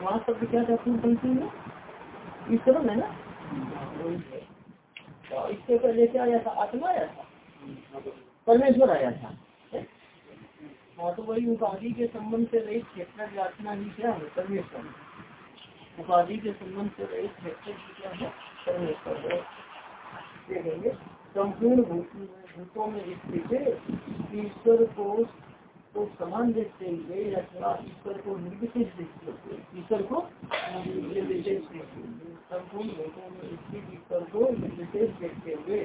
वहाँ शब्द क्या कहते हैं पंक्ति में है ना इससे पहले क्या आया था आत्मा आया था परमेश्वर आया था हाँ तो वही उपाधि के संबंध से रही क्षेत्र याचना ही क्या है? परमेश्वर उपाधि के संबंध से रही क्षेत्र क्या है। परमेश्वर देखेंगे। संपूर्ण भूतों में स्थित ईश्वर को तो समान देखते हुए या थोड़ा ईश्वर को निर्विशेष देखते हुए, ईश्वर को निर्विशेष देखते हुए, संपूर्ण भूतों में स्थित ईश्वर को निर्विशेष देखते हुए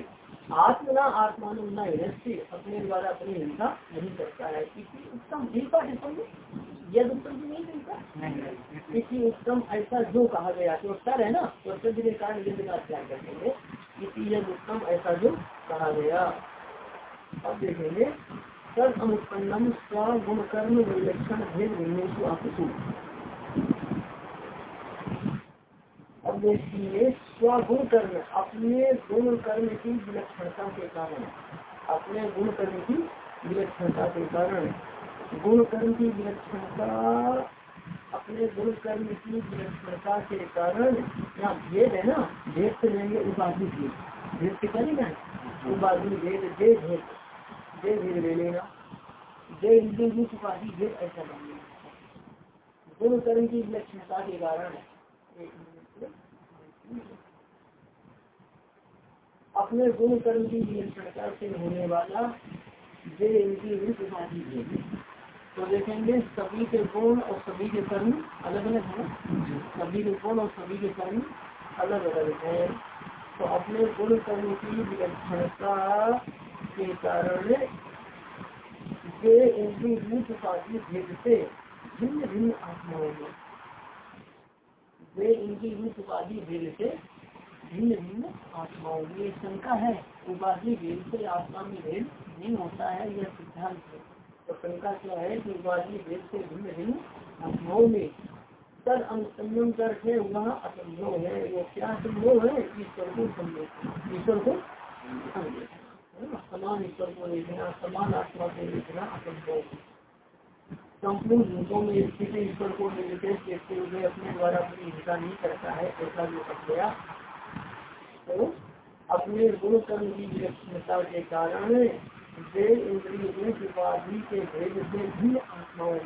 आत्मना आत्मान न अपने द्वारा अपनी हिंसा नहीं करता है। किसी उत्तम हिंसा है समझे यद उत्तम नहीं हिंसा किसी उत्तम ऐसा जो कहा गया तो सर है ना तो सर के कारण यद का त्याग करेंगे किसी यद उत्तम ऐसा जो कहा गया। अब देखेंगे सर अनुत्पन्नम स्वगुण कर्म विलक्षण भेद विन्यासु आपसु। स्वगुण कर्म अपने गुण कर्म की विलक्षणता के कारण, अपने गुण कर्म की विलक्षणता के कारण, गुण कर्म की विलक्षणता, अपने गुण कर्म की विलक्षणता के कारण, यहाँ भेद है ना? भेद से लेंगे उपाधि भेद। भेद से क्या उपाधि भेद दे भेद। दे भेद ले लेना। दे उपाधि भेद ऐसा लेंगे गुण कर्म की विलक्षणता के कारण अपने गुण कर्म की नियंत्रणता से होने वाला जे इनकी रूप उपाधि है। तो देखेंगे सभी के गुण और सभी के कर्म अलग अलग है सभी के गुण और सभी के कर्म अलग अलग है। तो अपने गुण कर्म की विलक्षणता के कारण जे इनकी रूप उपाधि भेद से भिन्न भिन्न आत्माओं में। वे इनकी रूप उपाधि भेद से भिन्न भिन्न आत्माओं में शंका है। उपाधि भेद से आत्मा में भेद नहीं होता है, यह सिद्धांत है। तो शंका क्या है कि उपाधि भेद से भिन्न भिन्न आत्माओं में तद अनुसंयम करके वह असंभव है। वो क्या असंभव है? ईश्वर को समझे। ईश्वर को समान ईश्वर को देखना समान आत्मा को देखना असंभव संपूर्ण भूतों में स्थित ईश्वर को निर्देश देखते हुए अपने द्वारा अपनी हिंसा नहीं करता है, ऐसा जो कर गया। तो अपने गुण कर्म की विलक्षणता के कारण वे इंद्रिय उपाधि के भेद से भिन्न आत्माओं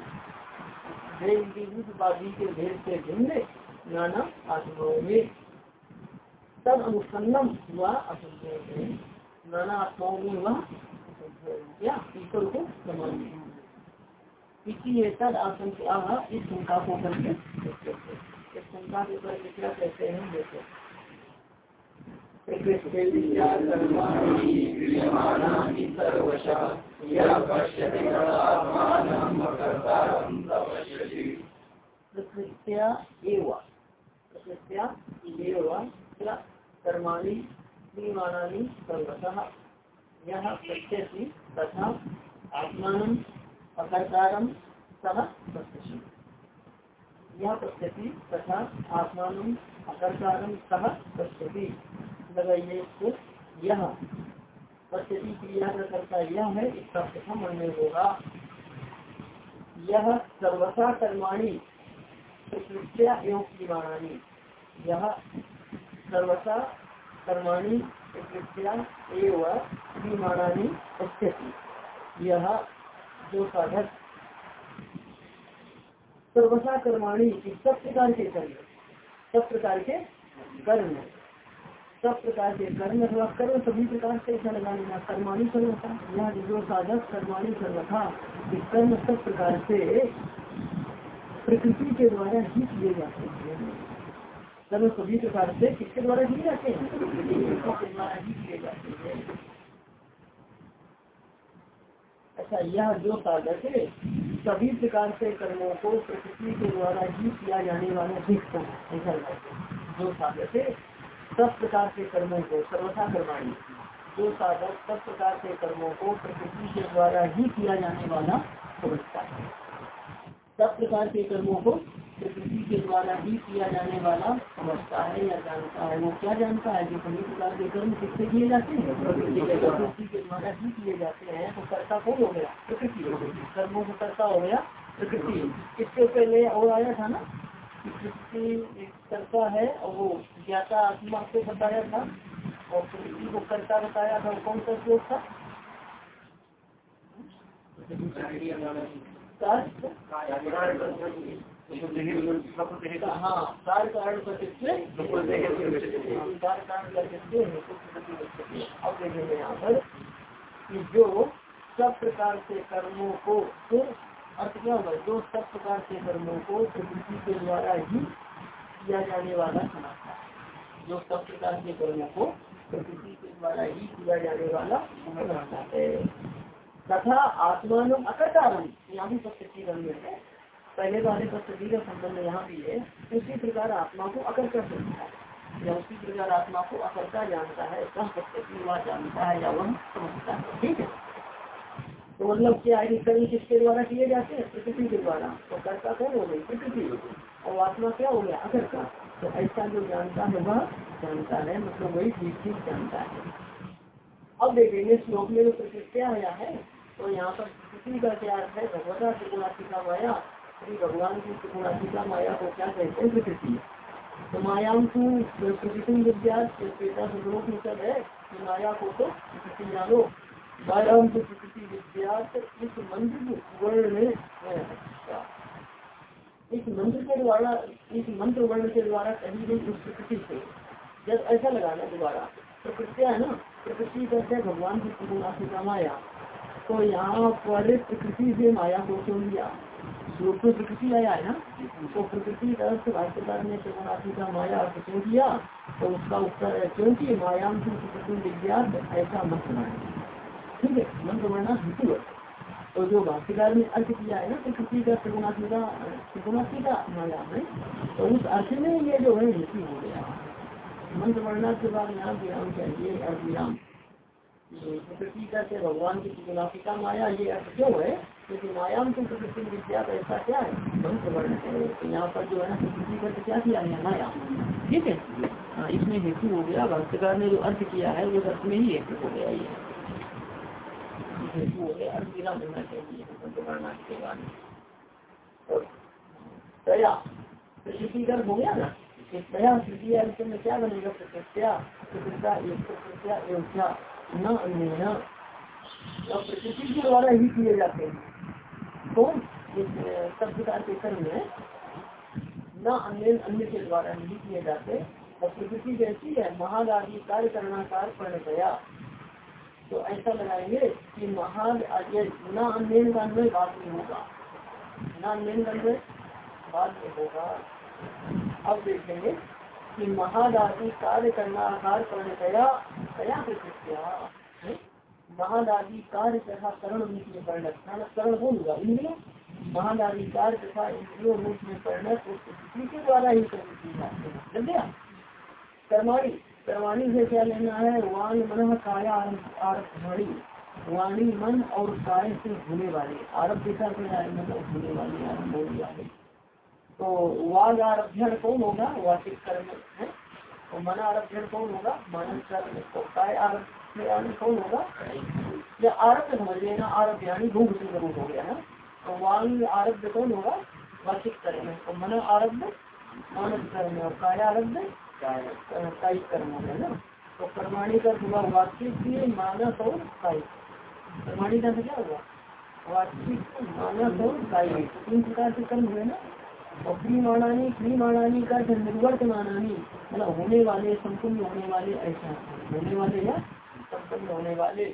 वे इंद्रिय उपाधि के भेद से भिन्न नाना आत्माओं में तब अनुसन्नम हुआ असंभव नाना आत्माओं में हुआ क्या? ईश्वर को समान इसी तद आशंका इस शंका को करके शंका के करके क्या कहते हैं, देखो। कर्माणि सर्वतः। यह प्रत्यति तथा आत्मान अकर्तारम सह पश्यति यह पश्यति तथा आत्मान अकर्तारम सह पश्यति लगाइए इसको यह। पश्यति क्रिया का कर्ता यह है इसका प्रथम अन्य होगा। यह सर्वथा कर्माणी प्रकृत्या एवं क्रियमाणानी यह सर्वथा कर्माणी प्रकृत्या एवं क्रियमाणानी पश्यति यह जो साधक सर्वसा कर्माणी सब प्रकार के कर्म, सब प्रकार के कर्म। सब प्रकार के कर्म अथवा कर्म सभी प्रकार से कर्माणी सर्वथा। यह जो साधक कर्माणी सर्वथा कर्म सब प्रकार से प्रकृति के द्वारा ही किए जाते हैं। कर्म सभी प्रकार से किसके द्वारा किए जाते हैं? प्रकृति के द्वारा ही किए जाते हैं। अच्छा यह जो साधक है, सभी प्रकार से कर्मों को प्रकृति के द्वारा ही किया जाने वाला दिखता ऐसा जो साधक है, सब प्रकार के कर्मों को, सर्वथा करवाणी जो साधक सब प्रकार के कर्मों को प्रकृति के द्वारा ही किया जाने वाला समझता है। सब प्रकार के कर्मों को प्रकृति के द्वारा ही किया जाने वाला समझता है या जानता है वो क्या जानता है जो सभी प्रकार के कर्म किससे किए जाते हैं? प्रकृति के द्वारा ही किए जाते हैं तो कर्ता कौन हो गया? प्रकृति कर्मों का कर्ता हो गया प्रकृति। इसके पहले और आया था ना? प्रकृति कर्ता है और वो ज्ञाता आत्मा से बताया था और प्रकृति को कर्ता बताया था कौन सा श्लोक था? कारण कि जो सब प्रकार से कर्मों को जो सब प्रकार से कर्मों को प्रकृति के द्वारा ही किया जाने वाला समझता है। जो सब प्रकार के कर्मों को प्रकृति के द्वारा ही किया जाने वाला समझता है तथा आत्मान अकर्तारम यहाँ भी सब सप्तृति रंग है। पहले वाले सप्तृति का संबंध यहाँ भी है, उसी प्रकार आत्मा को अकर्ता समझता है, या उसी प्रकार आत्मा को अकर्ता जानता है, कह सप्तृति वह जानता है या वह समझता है। ठीक है? तो मतलब क्या है कर्म किसके द्वारा किए जाते हैं? प्रकृति के द्वारा। तो कर्ता कौन हो गई? प्रकृति और आत्मा क्या हो गया? अकर्ता। तो ऐसा जो जानता है, वह जानता है मतलब वही ठीक ठीक जानता है। अब देखेंगे श्लोक में जो प्रतिष्ठा आया है तो यहाँ पर प्रकृति का क्या अर्थ है? भगवता त्रिगुणात्मिका माया श्री भगवान की त्रिगुणात्मिका माया को क्या कहते हैं? प्रकृति तो मायाम तू में सब है। माया को तो प्रकृति जानो। मायाम तो प्रकृति, विद्या इस मंत्र वर्ण में इस मंत्र के द्वारा, इस मंत्र वर्ण के द्वारा कही गई उस प्रकृति से, जब ऐसा लगाना दोबारा प्रकृति है ना, प्रकृति कहते हैं भगवान की त्रिगुणात्मिका माया तो यहाँ पर प्रकृति से माया को क्यों लिया। श्लोक में प्रकृति आया है ना? तो प्रकृति का भाष्यकार ने त्रिगुणात्मिका माया अर्थ क्यों किया? तो उसका उत्तर है क्योंकि मायाम की प्रकृति विज्ञान ऐसा मत बनाए ठीक है? मंत्र वर्णा हेतु तो जो भाष्यकार ने अर्थ किया है ना, प्रकृति का त्रिगुणात्मिका त्रिगुणात्मिका माया है तो उस अर्थ में ये जो है, हेतु हो गया। मंत्र वर्णा के बाद यहाँ विराम चाहिए अर्थ विराम प्रकृति का भगवान की त्रिगुणात्मिका माया, ये अर्थ क्यों है? क्योंकि मायाम तो प्रकृति विद्या का ऐसा क्या है? मंत्र वर्ण है तो यहाँ पर जो है ना प्रकृति का क्या किया है? माया ठीक है? हाँ इसमें हेतु हो गया भाष्यकार ने जो अर्थ किया है, वो अर्थ में ही हेतु हो गया ये। हेतु हो गया के का हो गया ना? क्या बनेगा? प्रकृत्या प्रकृत्या न, अन्य प्रकृति के द्वारा ही किए जाते हैं। कौन? सब प्रकार के कर्म में न अन्य अन्य के द्वारा नहीं किए जाते और प्रकृति जैसी है कार्य करना कार्य पढ़ गया। तो ऐसा लगाएँगे कि महान न अन्य का अन्वय बाद में होगा। न अन्य का अन्वय बाद में होगा। अब देखेंगे कि महादादी कार्य करना आकार कर्ण गया गया प्रकृत्या महादादी कार्य तथा करण रूप में परिणत। करण कौन होगा इंद्रिय। महादादी कार्य तथा इंद्रियों रूप में परिणत उस के द्वारा ही लग गया? कर्माणी। कर्माणी से क्या लेना है? वाणी मन काया आरभणी। वाणी मन और काय से होने वाले। आरभ दिशा से मतलब होने वाले आरंभ होने वाले। तो वाग आरभ्यण कौन होगा? वाचिक कर्म है। और मन आरभ्यण कौन होगा? मानस कर्म तो काय कौन होगा या आरभ्य समझ लेना यानी भूख से ज़रूर हो गया है तो वांग कौन होगा? वाचिक कर्म और मन मानस कर्म और काय कायिक कर्म है ना। तो कर्माणी का हुआ वाचिक मानस और कायिक कर्माणी का क्या हुआ? वाचिक मानस और कायिक तीन प्रकार के कर्म हुए ना। और क्रीमाणानी क्रीमाणानी का निर्वर्त मानानी मतलब होने वाले संपूर्ण होने वाले ऐसा। होने वाले या संपन्न होने वाले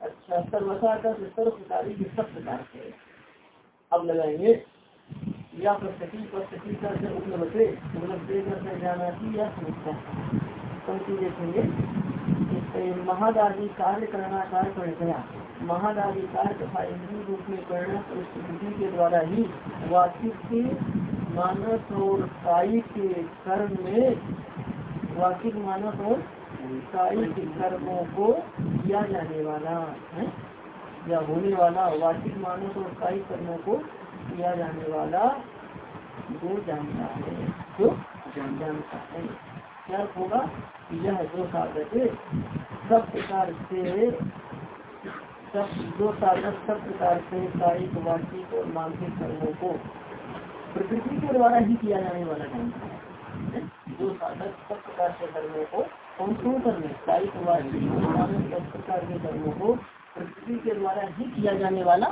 अच्छा सर्वसा का सर्व प्रकार के सब प्रकार के अब लगाएँगे। या प्रस्तुति प्रस्तुति का से उपलब्ध उपलब्ध कर जाना चाहिए या समझता पंक्ति देखेंगे। महादादी कार्य करना, कार्य कर गया महादादी कार्य तथा इंद्रिय रूप में करना प्रस्तुति के द्वारा ही वाचिक के मानस और कायिक के कर्म में वाचिक मानस और कर्मों को किया जाने वाला है, या होने वाला वाचिक मानस और कायिक कर्मों को किया जाने वाला जो जानता है, जो जानता है। क्या होगा यह जो साधक सब प्रकार से, सब जो साधक सब प्रकार से कायिक वाचिक और मानसिक कर्मों को प्रकृति के द्वारा ही किया जाने वाला जानता है? जो साधक सब प्रकार के कर्मों को कौन कौन करने सब प्रकार के कर्मों को प्रकृति के द्वारा ही किया जाने वाला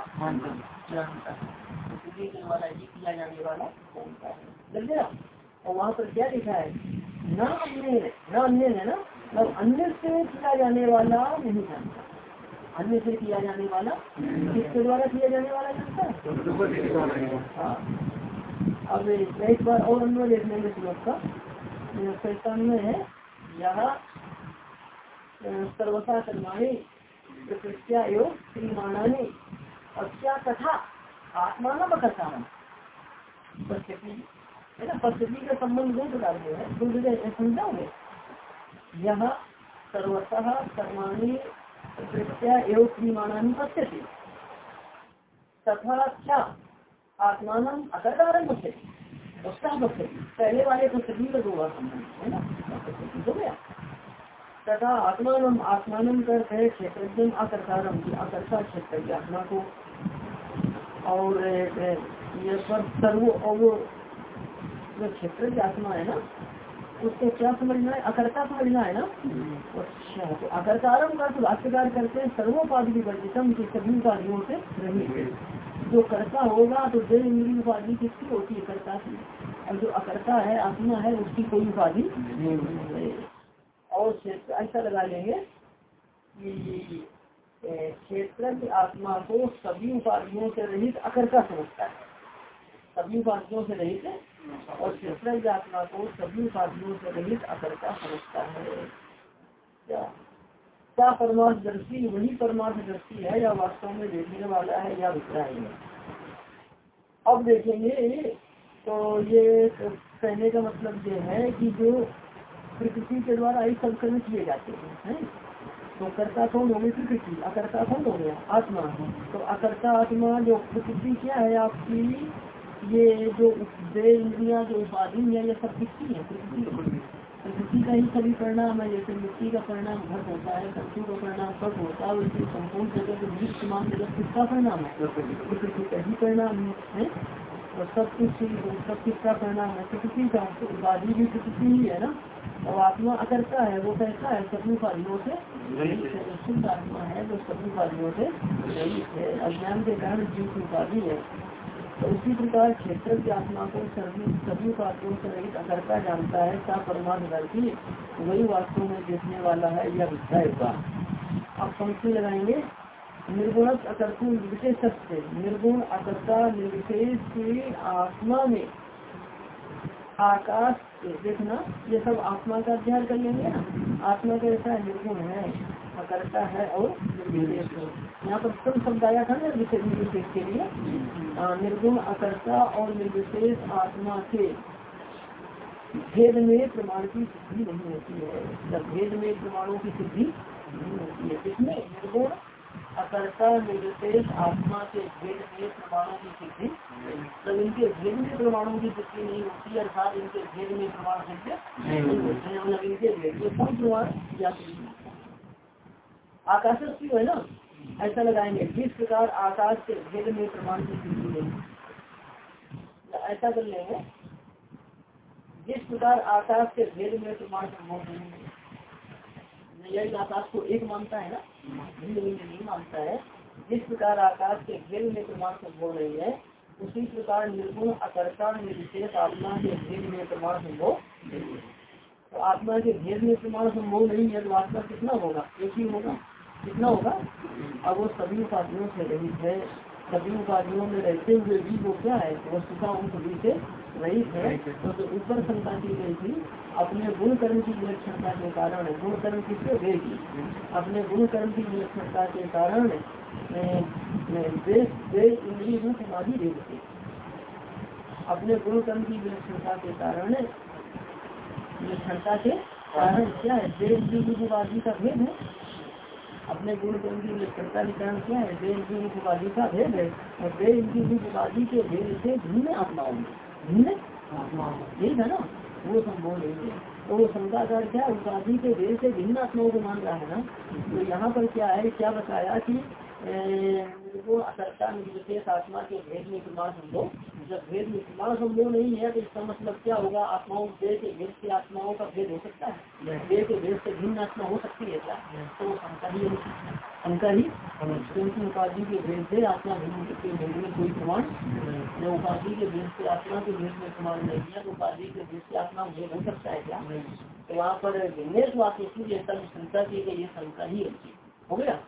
जानता है। प्रकृति के द्वारा ही किया जाने वाला जानता है। लग गया और वहाँ पर क्या लिखा है? न अन्य न अन्य है ना? मतलब अन्य से किया जाने वाला नहीं जानता अन्य से किया जाने वाला किसके द्वारा किया जाने वाला जानता है। हाँ। अब एक बार और अन्य देखने में श्लोक का पैतान्वे है। यहाँ सर्वथा कर्माणी प्रकृत्या योग श्रीमानी तथा आत्मा न पश्चिमी है ना? पश्चिमी का संबंध दो प्रकार में है। तुम समझाओगे? यह सर्वतः कर्माणी प्रकृत्या एवं श्रीमानी पश्यति तथा क्या आत्मान अकर्तारम पश्यति उसका पश्यति पहले वाले को सभी दो बार संबंध है ना? हो गया। तथा आत्मान आत्मान करते है क्षेत्र अकर्तारम अकर्ता क्षेत्र की आत्मा को। और ये सर्व और जो क्षेत्र की आत्मा है ना? उसको क्या समझना है? अकर्ता समझना है ना? अच्छा तो अकर्तारम का तो भाष्यकार करते हैं सर्वोपाधि विवर्जितम की सभी उपाधियों से रही जो कर्ता होगा तो देव इंद्री उपाधि किसकी होती है? कर्ता की। और जो अकर्ता है आत्मा है उसकी कोई उपाधि और ऐसा लगा लेंगे कि क्षेत्र की आत्मा को सभी उपाधियों से रहित अकर्ता समझता है। सभी उपाधियों से रहित और की आत्मा को सभी उपाधियों से रहित अकर्ता समझता है। क्या परमार्थदर्शी, वही परमार्थदर्शी है या वास्तव में देखने वाला है या अभिप्राय है अब देखेंगे तो ये कहने का मतलब ये है कि जो प्रकृति के द्वारा ही सब किए जाते हैं, है? तो कर्ता कौन हो गई प्रकृति? अकर्ता कौन हो गया आत्मा। तो अकर्ता आत्मा जो प्रकृति क्या है आपकी? ये जो दे इंद्रिया जो उपाधि है ये सब किसकी है? प्रकृति का ही सभी परिणाम है जैसे मिट्टी का परिणाम घट होता है सब्जू का परिणाम कट होता है वैसे संपूर्ण जगत समान जगत किसका परिणाम है? प्रकृति का ही परिणाम है और सब कुछ सब किसका परिणाम है? प्रकृति का उपाधि भी प्रकृति ही है ना? अब आत्मा अकर्ता है वो कैसा है सभी उपाधियों से शुद्ध आत्मा है जो सभी उपाधियों से रहित है। अज्ञान के कारण जीव की उपाधि है। तो उसी प्रकार क्षेत्र की आत्मा को सभी सभी उपाधियों से रहित अकर्ता जानता है, क्या परमात्मा दर्शी वही वास्तव में देखने वाला है या विषय का? अब पंक्ति लगाएँगे। निर्गुण अकर्तु निर्विशेष निर्गुण अकर्ता निर्विशेष आत्मा में आकाश देखना, ये सब आत्मा का अध्ययन कर लेंगे आत्मा का ऐसा निर्गुण है। अकर्ता है और यहाँ पर शब्द आया था ना विशेष निर्विशेष के लिए निर्गुण अकर्ता और निर्विशेष आत्मा के भेद में प्रमाण की सिद्धि नहीं होती है। जब भेद में प्रमाणों की सिद्धि नहीं होती है। किसमें निर्गुण अकर्ता निर्विशेष आत्मा के भेद में प्रमाणों की सिद्धि जब इनके भेद में प्रमाणों की सिद्धि नहीं होती अर्थात इनके भेद में प्रमाण सिद्ध नहीं होते। हैं मतलब इनके भेद में कौन प्रमाण जाती आकाश क्यों है ना? ऐसा लगाएँगे। जिस प्रकार आकाश के भेद में प्रमाण की सिद्धि नहीं ऐसा कर लेंगे। जिस प्रकार आकाश के भेद में प्रमाण संभव नहीं है। आकाश को एक मानता है ना? भिन्न भिन्न नहीं मानता है। जिस प्रकार आकाश के भेद में प्रमाण संभव नहीं है, उसी प्रकार निर्गुण, अकर्ता, निर्विशेष आत्मा के भेद में प्रमाण संभव तो आत्मा के भेद में प्रमाण संभव नहीं है तो आत्मा कितना होगा? एक ही होगा। कितना होगा? अब वो सभी उपाधियों से रहित है। सभी उपाधियों में रहते हुए भी वो क्या है? वस्तुता उन सभी से रहित है। तो ऊपर शंका की गई थी। अपने गुण कर्म की विलक्षणता के कारण गुण कर्म किससे देगी अपने गुण कर्म की विलक्षणता के कारण इंद्रिय रूप उपाधि दे देते अपने गुण कर्म की विलक्षणता के कारण विलक्षणता के कारण क्या है? देश रूप उपाधि का भेद है। अपने गुण कर्म की निष्ठता के कारण क्या है देव इंद्रिय रूप उपाधि का भेद है और देव इंद्रिय रूप उपाधि के भेद से भिन्न आत्माओं में भिन्न ठीक है ना? वो नहीं है तो वो शंका का क्या उपाधि के भेद से भिन्न आत्माओं को मान रहा है ना? तो यहाँ पर क्या है? क्या बताया कि वो विशेष आत्मा के भेद में प्रमाण संभव जब भेद में प्रमाण संभव नहीं है तो इसका मतलब क्या होगा? आत्माओं देह के भेद से आत्माओं का भेद हो सकता है। देह के भेद से भिन्न आत्मा हो सकती है क्या? तो शंका ही शंका ही? क्योंकि उपाधि के भेद से आत्मा भिन्न के भेद में कोई प्रमाण जब उपाधि के भेद से आत्मा के भेद में प्रमाण नहीं है तो उपाधि के भेद से आत्मा भेद हो सकता है क्या? तो वहाँ पर भिन्नेश वाक्य शंका की गई ये शंका ही। हो गया?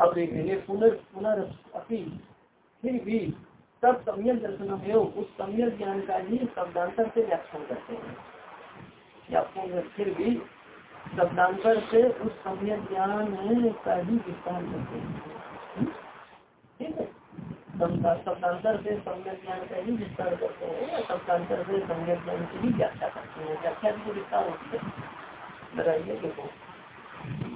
अब देखेंगे पुनर् पुनर्पि फिर भी तब सम्यक दर्शन उस सम्यक ज्ञान का ही शब्दांतर से व्याख्यान करते हैं। या फिर भी शब्दांतर से उस सम्यक ज्ञान का ही विस्तार करते हैं। ठीक है? शब्दांतर से सम्यक ज्ञान का ही विस्तार करते हैं या शब्दांतर से सम्यक ज्ञान की ही व्याख्या करते हैं। व्याख्या की विस्तार होती है। बताइए देखो।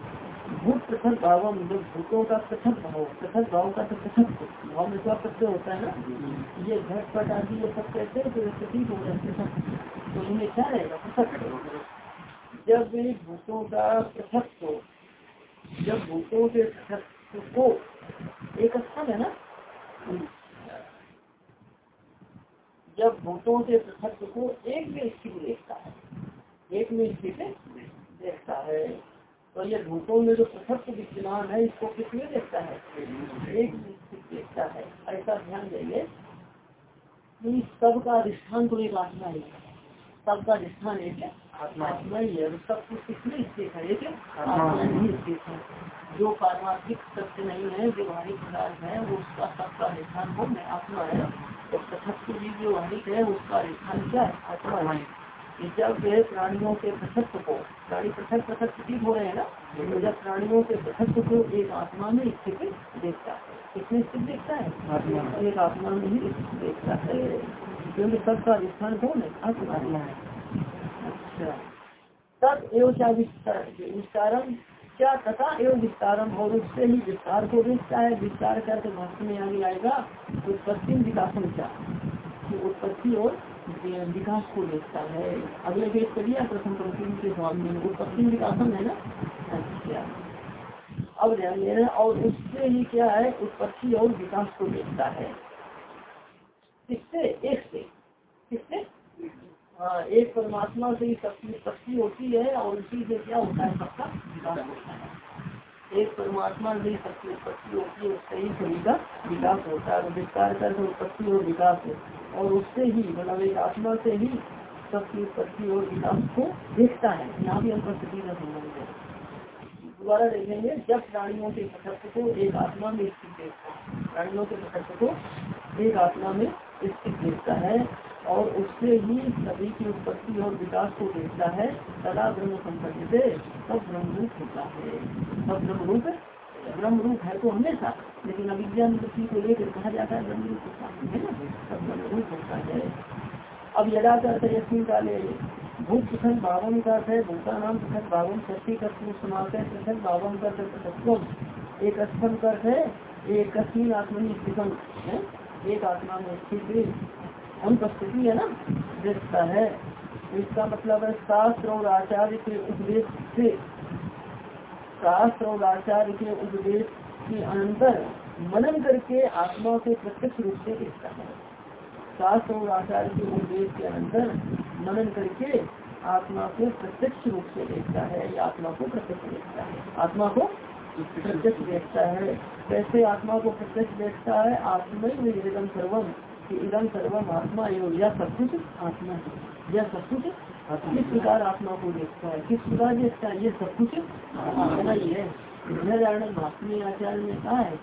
भूत पृथक भाव जब भूतों का पृथक भाव पृथक भाव का तो पृथक भाव में क्या प्रत्यय होता है ना, ये घट पट आदि ये सब कहते हैं तो प्रतीक हो जाए पृथक तो इन्हें क्या रहेगा? पृथक जब भूतों का पृथक को जब भूतों के पृथक को एक स्थल है ना? जब भूतों के पृथक को एक में स्थित देखता है। एक में स्थित देखता है। तो ये भूतों में जो पृथक विद्यमान है इसको किसमें देखता है? एक देखता है। ऐसा ध्यान देंगे। कि सबका अधिष्ठान तो एक आत्मा ही। है सबका अधिष्ठान एक है। आत्मा ही है। सब कुछ किसमें स्थित है? एक आत्मा ही। स्थित है। जो पारमार्थिक सत्य नहीं है व्यवहारिक पदार्थ है वो उसका सबका अधिष्ठान कौन है आत्मा है। तो पृथक भी व्यवहारिक है उसका अधिष्ठान क्या है? आत्मा है। जब प्राणियों के पृथक को प्राणी पृथक पृथक स्थित हो रहे हैं ना तो जब प्राणियों के पृथक को एक आत्मा में स्थित देखता है किसमें स्थित देखता है? एक आत्मा में ही देखता है। क्योंकि सबका अधिष्ठान कौन है? आत्मा। है। अच्छा। तब एवं क्या विस्तारम क्या तथा एवं विस्तारम और उससे ही विस्तार को देखता है। विस्तार करके भाषण में आगे आएगा उत्पत्ति विकासन क्या उत्पत्ति और विकास को देखता है। अगले पेज करिए प्रथम पंक्ति के स्वामी में उत्पत्ति विकासन है ना? अच्छा। अब ध्यान देना और उससे ही क्या है? उत्पत्ति और विकास को देखता है। किससे? एक से। किससे? हाँ एक परमात्मा से ही सबकी उत्पत्ति होती है और उसी से क्या होता है? सबका विकास होता है। एक परमात्मा ही सबकी उत्पत्ति होती है, उससे ही सभी का विकास होता है, विस्तार कर उत्पत्ति और विकास है। और उससे ही मतलब एक आत्मा से ही सबकी उत्पत्ति और विकास को देखता है यहाँ भी हम अनुपस्थिति का संबंध है। दोबारा देखेंगे, जब प्राणियों के पृथक को एक आत्मा में स्थित देखता है, प्राणियों के पृथक को एक आत्मा में स्थित देखता है और उससे ही सभी की उत्पत्ति और विकास को देखता है। सदा ब्रह्म संपत्ति से सब ब्रह्म रूप होता है। सब ब्रह्म रूप ब्रह्म रूप है तो हमेशा। लेकिन अभिज्ञान वृत्ति को लेकर कहा जाता है ब्रह्म रूप होता है ना? सब ब्रह्म रूप होता है। अब यदा करते यस्मिन काले भूत पृथक भावन का है, भूता नाम पृथक बावन शक्ति कर्म समाप्त पृथक भावन का पृथक एक स्थल कर है, एक आत्मनि स्थितम है। एक आत्मा में स्थित अनुपस्थिति है ना, देखता है। इसका मतलब है शास्त्र और आचार्य के उपदेश से, शास्त्र और आचार्य के उपदेश के अंतर मनन करके आत्मा को प्रत्यक्ष रूप से देखता है। शास्त्र और आचार्य के उपदेश के अंतर मनन करके आत्मा को प्रत्यक्ष रूप से देखता है, या आत्मा को प्रत्यक्ष देखता है। आत्मा को प्रत्यक्ष देखता है। कैसे आत्मा को प्रत्यक्ष देखता है? आत्मा ही निवेदन सर्वम इदम सर्वम आत्मा एवं यह सब कुछ आत्मा है। यह सब कुछ किस प्रकार आत्मा को देखता है? किस प्रकार देखता है? ये सब कुछ आत्मा ही है। भाषणी आचार्य ने कहा है,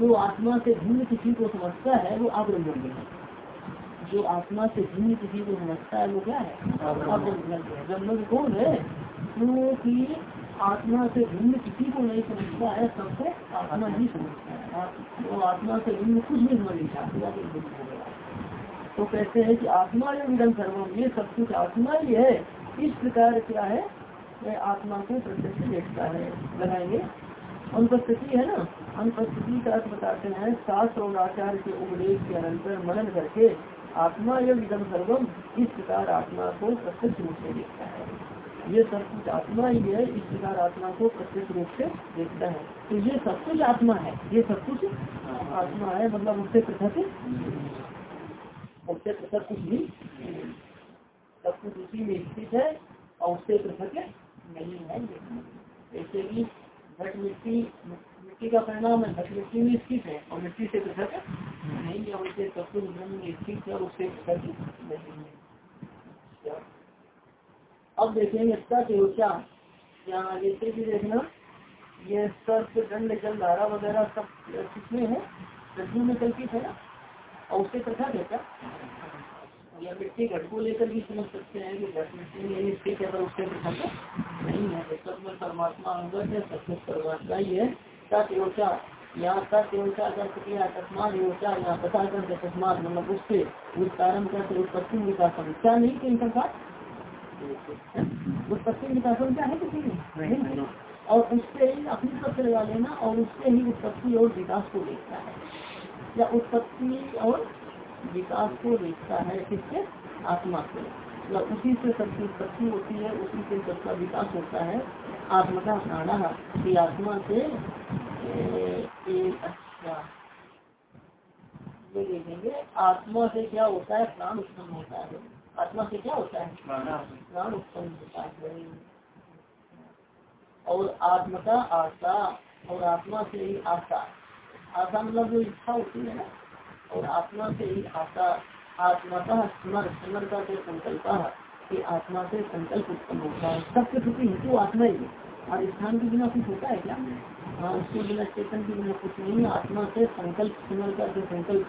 जो आत्मा से भिन्न किसी को समझता है, वो अब्रह्म है। जो आत्मा से भिन्न किसी को समझता है, वो क्या है? ब्रह्म कौन है? क्योंकि आत्मा से भिन्न किसी को नहीं समझता है, सबको आत्मा ही समझता है। वो आत्मा से भिन्न कुछ नहीं चाहता तो कहते हैं कि आत्मा विधम सर्वम ये सब कुछ आत्मा ही है। इस प्रकार क्या है? आत्मा को प्रत्यक्ष देखता है, लगाएँगे। अनुपस्थिति है ना? अनुपस्थिति का अर्थ बताते हैं शास्त्र और आचार्य के उपदेश के अनंतर मनन करके आत्मा यह विधम सर्वम इस प्रकार आत्मा को प्रत्यक्ष रूप से देखता है। ये सब कुछ आत्मा ही है, इस प्रकार आत्मा को प्रत्यक्ष रूप से देखता है। तो ये सब कुछ आत्मा है, ये सब कुछ आत्मा है मतलब उससे पृथक उससे पृथक कुछ भी सब कुछ उसी में स्थित है और उससे पृथक नहीं है। जैसे कि घट मिट्टी मिट्टी का परिणाम है, घट मिट्टी में स्थित है और मिट्टी से पृथक नहीं है। वैसे सब कुछ ब्रह्म में स्थित है और उससे पृथक नहीं है। अब देखेंगे क्या? यहाँ जैसे भी देखना, ये सर्प दंड जल धारा वगैरह सब किसमें है? रज्जु में कल्पित है ना? और उससे है क्या? या मिट्टी घट को लेकर भी समझ सकते हैं कि घट मिट्टी में स्थित है पर उससे प्रथा नहीं है। तो सब में परमात्मा अंगत है सब कुछ परमात्मा ही है। सत्योचा यहाँ सत्योचा कर किया तस्मात योचा यहाँ पता कर तस्मात मतलब उससे उस कारण करते उत्पत्ति विकासन क्या नहीं कि इनका उत्पत्ति विकासन क्या है किसी में? और उससे ही अपनी तरफ़ लगा लेना और उससे ही उत्पत्ति और विकास को देखता है। या उत्पत्ति और विकास को देखता है किससे आत्मा से। मतलब उसी से सबकी उत्पत्ति होती है उसी से सबका विकास होता है। आत्मा का प्राणा की आत्मा से अच्छा। ये देखेंगे आत्मा से क्या होता है? प्राण उत्पन्न होता है। आत्मा से क्या होता है? प्राण। उत्पन्न होता है। और आत्मा का आशा और आत्मा से ही आशा। आशा मतलब जो इच्छा होती है ना? और आत्मा से ही आशा आत्मा का स्मर स्मर का जो संकल्प कि आत्मा से संकल्प उत्पन्न होता है। सबके प्रति हेतु आत्मा ही और स्थान के बिना कुछ होता है क्या? हाँ उसके बिना चेतन के बिना कुछ नहीं आत्मा से संकल्प स्मर का जो संकल्प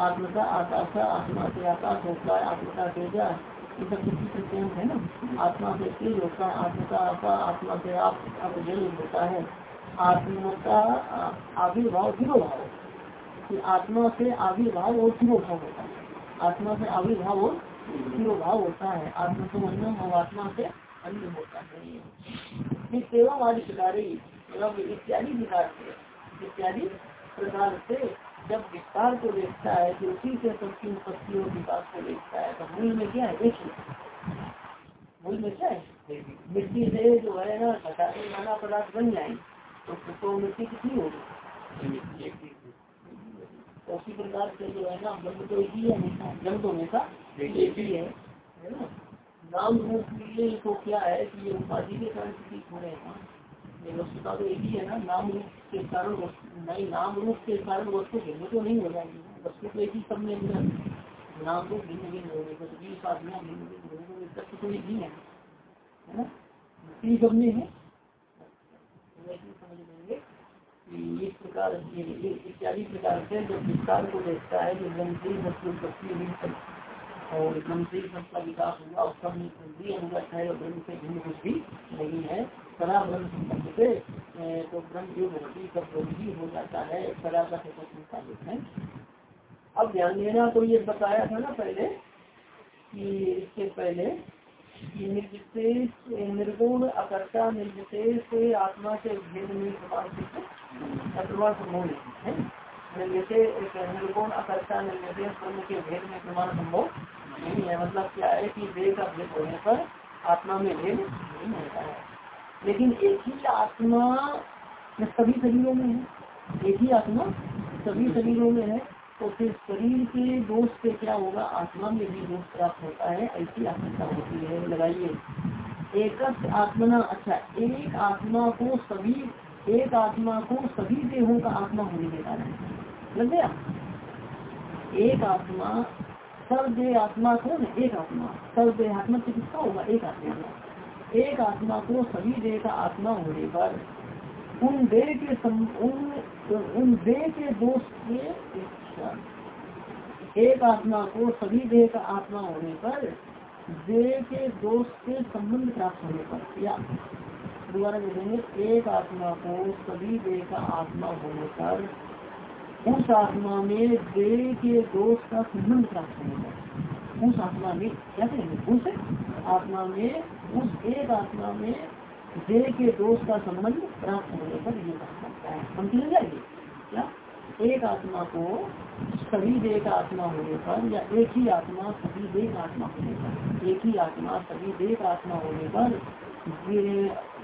आत्मा का आकाश आत्मा से आकाश होता है, आत्मा का तेजा ये सब किसी प्रत्यंत है ना? आत्मा से तेज होता है, आत्मा का आपा आत्मा से आप जल होता है। आत्मा का आविर्भाव तिरोभाव कि आत्मा से आविर्भाव और तिरोभाव होता है। आत्मा से आविर्भाव और तिरोभाव होता है। आत्मा से अन्य और आत्मा से अन्य होता है। सेवा आदि प्रकार इत्यादि प्रकार से, इत्यादि प्रकार से जब विस्तार को देखता है तो उसी से सबकी उत्पत्ति और विकास को देखता है। तो मूल में क्या है? ही। मूल में क्या है? मिट्टी से जो है ना घटाने पदार्थ बन जाए तो, तो कितनी होगी? तो उसी प्रकार से जो है ना ब्रह्म तो एक ही है हमेशा। ब्रह्म तो हमेशा एक ही है ना? नाम रूप लिए तो क्या है कि ये उपाधि के कारण किसी हो रहे हैं? वस्तुता तो एक ही है ना नाम रूप के कारण नहीं नाम रूप के कारण वस्तु भिन्न तो नहीं हो जाएगी। वस्तु तो एक ही सब में नाम रूप भिन्न भिन्न हो गए तो बीस आदमियाँ भिन्न भिन्न हो गए तत्व तो एक ही है ना? तीन सब में है। प्रकार इत्यादि प्रकार से जब विस्तार को देखता है, जो शक्ति और से सबका विकास ब्रह्म से भिन्न कुछ भी नहीं है। सदा ब्रह्म संबंध से तो ब्रह्म जो होती सब हो जाता है, सदा का साबित है। अब ध्यान देना तो ये बताया था ना पहले कि इससे पहले निर्गुण अकर्ता निर्विशेष आत्मा से भेद में प्रमाण संभव है। निर्विशेष निर्गुण अकर्ता निर्विशेष ब्रह्म के भेद में प्रमाण संभव नहीं है। मतलब क्या है कि देह का भेद होने पर आत्मा में भेद नहीं होता है। लेकिन एक ही आत्मा सभी शरीरों में है। एक ही आत्मा सभी शरीरों में है। तो फिर शरीर के दोष से क्या होगा? आत्मा में भी दोष प्राप्त होता है, ऐसी आत्मता होती है। लगाइए। एक आत्मना अच्छा एक आत्मा को सभी, एक आत्मा को सभी देहों का आत्मा होने के कारण। लग गया? एक आत्मा, सर्वदेह आत्मा को कौन एक आत्मा। आत्मा से किसका होगा? एक आत्मा एक आत्मा को सभी देह का आत्मा होने पर उन देह के उन उन देह के दोष के एक आत्मा को सभी देह का आत्मा होने पर देह के दोष से संबंध प्राप्त होने पर, या दोबारा देखेंगे एक आत्मा को सभी देह का आत्मा होने पर, उस आत्मा में देह के दोष का संबंध प्राप्त होने पर। उस आत्मा में, क्या कहेंगे? उस आत्मा में, उस एक आत्मा में देह के दोष का संबंध प्राप्त होने पर ये कहा जाता है। समझ जाएगी क्या? एक आत्मा को सभी देह का आत्मा होने पर या एक ही आत्मा सभी देह का आत्मा होने पर, एक ही आत्मा सभी देह का आत्मा होने पर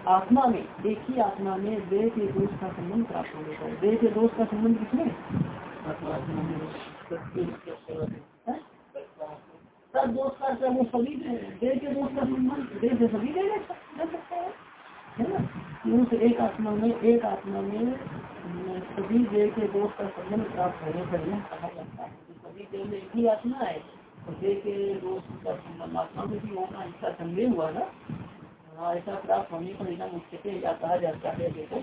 आत्मा में, एक ही आत्मा में देह के दोष का संबंध प्राप्त होने पर, देह के दोष का संबंध किसमें? सब दोष का वो सभी देह के दोष का संबंध, देह से सभी देह सकते हैं। है ना? उस एक आत्मा में, एक आत्मा में सभी देह के दोष का संबंध प्राप्त होने पर यह कहा जाता है सभी देह में एक ही आत्मा है। तो देह के दोष का संबंध, आत्मा में भी होगा इसका संदेह हुआ ना? हाँ ऐसा प्राप्त होने पर इतना मुख्य या कहा जाता है, देखो।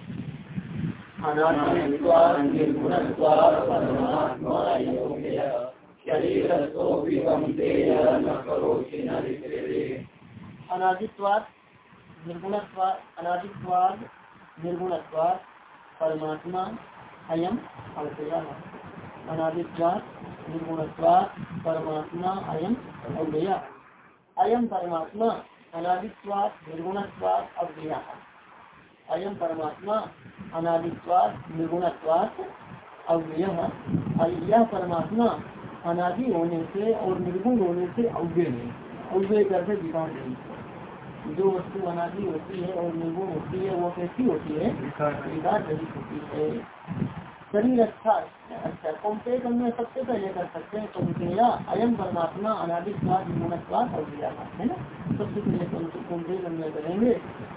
अनादित्वाद निर्गुणत्वाद अनादित्वाद निर्गुणत्वाद परमात्मा अयम अवतया अनादित्वाद निर्गुणत्वाद परमात्मा अयम अव्यया अयम परमात्मा अनादित्वाद निर्गुणत्वाद अव्यया अयम परमात्मा अनादित्वाद निर्गुणत्वाद अव्यय यह परमात्मा, अनादि होने से और निर्गुण होने से अव्यय नहीं। अव्यय करके विकार नहीं जो वस्तु अनादि होती है और निर्गुण होती है वो कैसी होती है? विकार रहित होती है। शरीर अच्छा अच्छा कौन से करने सबसे पहले कर सकते हैं? कौनसेया अयम परमात्मा अनादि स्वाद निर्गुणत्वाद और है ना? सबसे पहले कौन से करने करेंगे?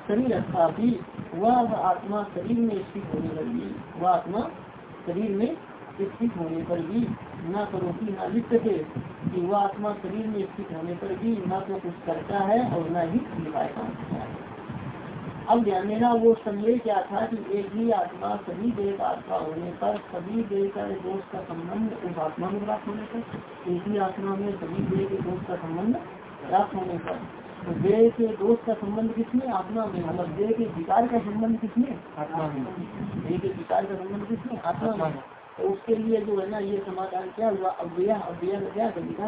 शरीर अच्छा भी वह आत्मा शरीर में स्थित होने लगी। वह आत्मा शरीर में स्थित होने पर भी न करो की न लिख सके कि वह आत्मा शरीर में स्थित होने पर भी न तो कुछ करता है और न ही काम है। अब ध्यान देना वो संदेह क्या था कि एक ही आत्मा सभी देह का आत्मा होने पर सभी देह का दोष का संबंध उस आत्मा में प्राप्त होने पर एक ही आत्मा में सभी देह के दोष का संबंध प्राप्त होने पर। तो देह के दोष का संबंध किसमें? आत्मा में। मतलब देह के विकार का संबंध किसमें? आत्मा में। देह के विकार का संबंध किसमें? आत्मा में। तो उसके लिए जो है ना ये समाधान क्या हुआ? अव्यय अव्यय क्या करेगा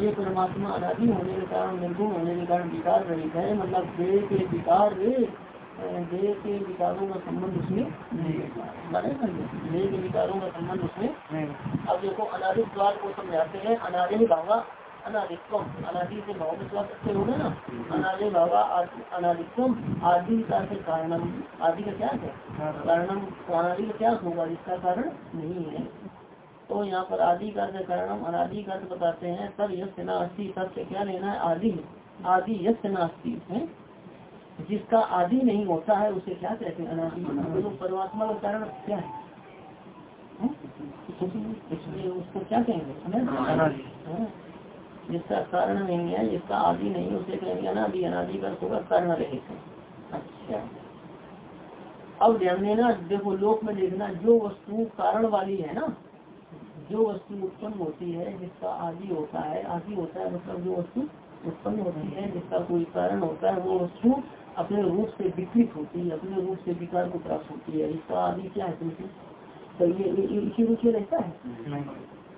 ये परमात्मा अनादि होने के कारण, निर्गुण होने के कारण विकार रहित है मतलब देह के विकार देह के विकारों का संबंध उसमें देह के विकारों का संबंध उसमें अब देखो अनादित द्वार को समझाते हैं, अनादि भावा अनादित्व अनादि से भाव विश्वास अच्छे होगा ना? अनादि भावा अनादित्व आदि का से कारणम। आदि का क्या है? कारणम अनादि का क्या होगा? जिसका कारण नहीं है। तो यहाँ पर आदि का कारणम अनादि का बताते हैं तब यश नास्ती तब से क्या लेना है? आदि आदि यश नास्ती है। जिसका आदि नहीं होता है उसे क्या कहते हैं? अनादि। तो परमात्मा का कारण क्या है? इसलिए उसको क्या कहेंगे? जिसका कारण नहीं है जिसका आदि नहीं उसे कहेंगे अनादि अनादि का होगा कारण रहित अच्छा। अब ध्यान देना देखो लोक में देखना जो वस्तु कारण वाली है ना जो वस्तु उत्पन्न होती है जिसका आदि होता है आदि होता है मतलब जो वस्तु उत्पन्न होती है जिसका कोई कारण होता है वो वस्तु अपने रूप से विकृत होती है अपने रूप से विकार को प्राप्त होती है। इसका आदि क्या है तुमसे? तो ये इसी रूप से रहता है?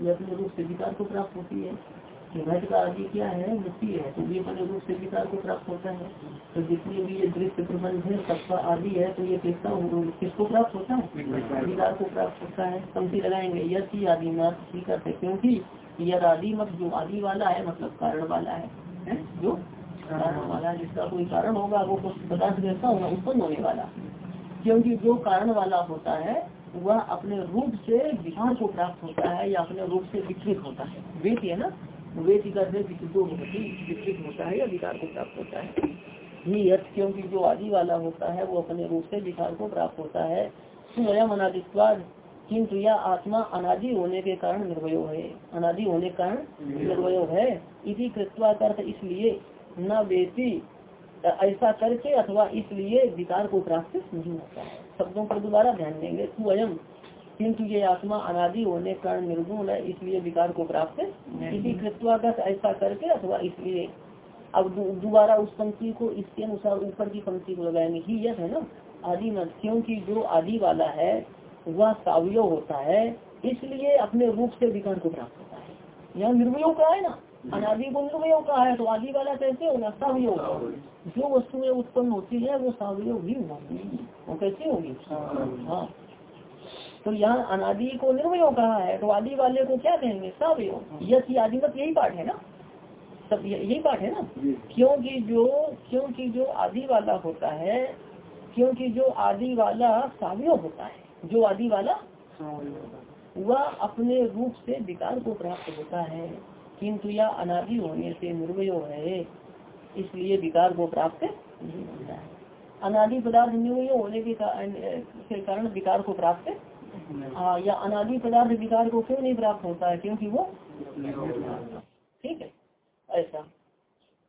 ये अपने रूप से विकार को प्राप्त होती है। घट का आदि क्या है? मिट्टी है। तो ये बने रूप से विकार को प्राप्त होता है। तो जितने भी ये दृश्य प्रबंध है, सबका आदि है तो ये किसका किसको प्राप्त होता है? विकार को प्राप्त होता है। पंक्ति लगाएँगे यश ही आदि ठीक है क्योंकि यद आदि मत जो आदि वाला है मतलब कारण वाला है? जो कारण वाला जिसका कोई कारण होगा, वो कुछ पदार्थ कैसा होगा उत्पन्न होने वाला। क्योंकि जो कारण वाला होता है, वह अपने रूप से विकार को प्राप्त होता है या अपने रूप से विकृत होता है। वेद है ना? वेद का विकृत होता है या को प्राप्त होता है। ही अर्थ क्योंकि जो आदि वाला होता है, वो अपने रूप से विकार को प्राप्त होता है। स्वयं अनादित्वाद, किंतु यह आत्मा अनादि होने के कारण निर्वय है। अनादि होने के कारण निर्वय है। इसी कृत्वा अर्थ इसलिए न बेटी ऐसा करके अथवा इसलिए विकार को प्राप्त नहीं होता है। शब्दों पर दोबारा ध्यान देंगे। स्वयं किंतु ये आत्मा अनादि होने कारण निर्गुण है इसलिए विकार को प्राप्त इसी कृत्वागत ऐसा करके अथवा इसलिए। अब दोबारा उस पंक्ति को इसके अनुसार ऊपर की पंक्ति को लगाएँगे। ही यह है ना आदि मत क्योंकि जो आदि वाला है वह सावय होता है इसलिए अपने रूप से विकार को प्राप्त होता है। यहाँ निर्वयो का है ना अनादि को निर्वयो का है तो आदि वाला कैसे होगा? सावय जो वस्तुएँ उत्पन्न होती है वो सावय भी होगी। वो कैसे होगी? हाँ। तो यहाँ अनादि को निर्वयो कहा है तो आदि वाले को क्या कहेंगे? सावयो। यह आदिमत यही पाठ है ना? सब यही पाठ है ना? क्योंकि जो क्योंकि जो आदि वाला होता है क्योंकि जो आदि वाला सावय होता है जो आदि वाला वह अपने रूप से विकार को प्राप्त होता है किंतु यह अनादि होने से निर्वय है इसलिए विकार को प्राप्त नहीं होता है। अनादि पदार्थ निर्वय होने के कारण विकार को प्राप्त हाँ या अनादि पदार्थ विकार को क्यों नहीं प्राप्त होता है क्योंकि वो ठीक है ऐसा।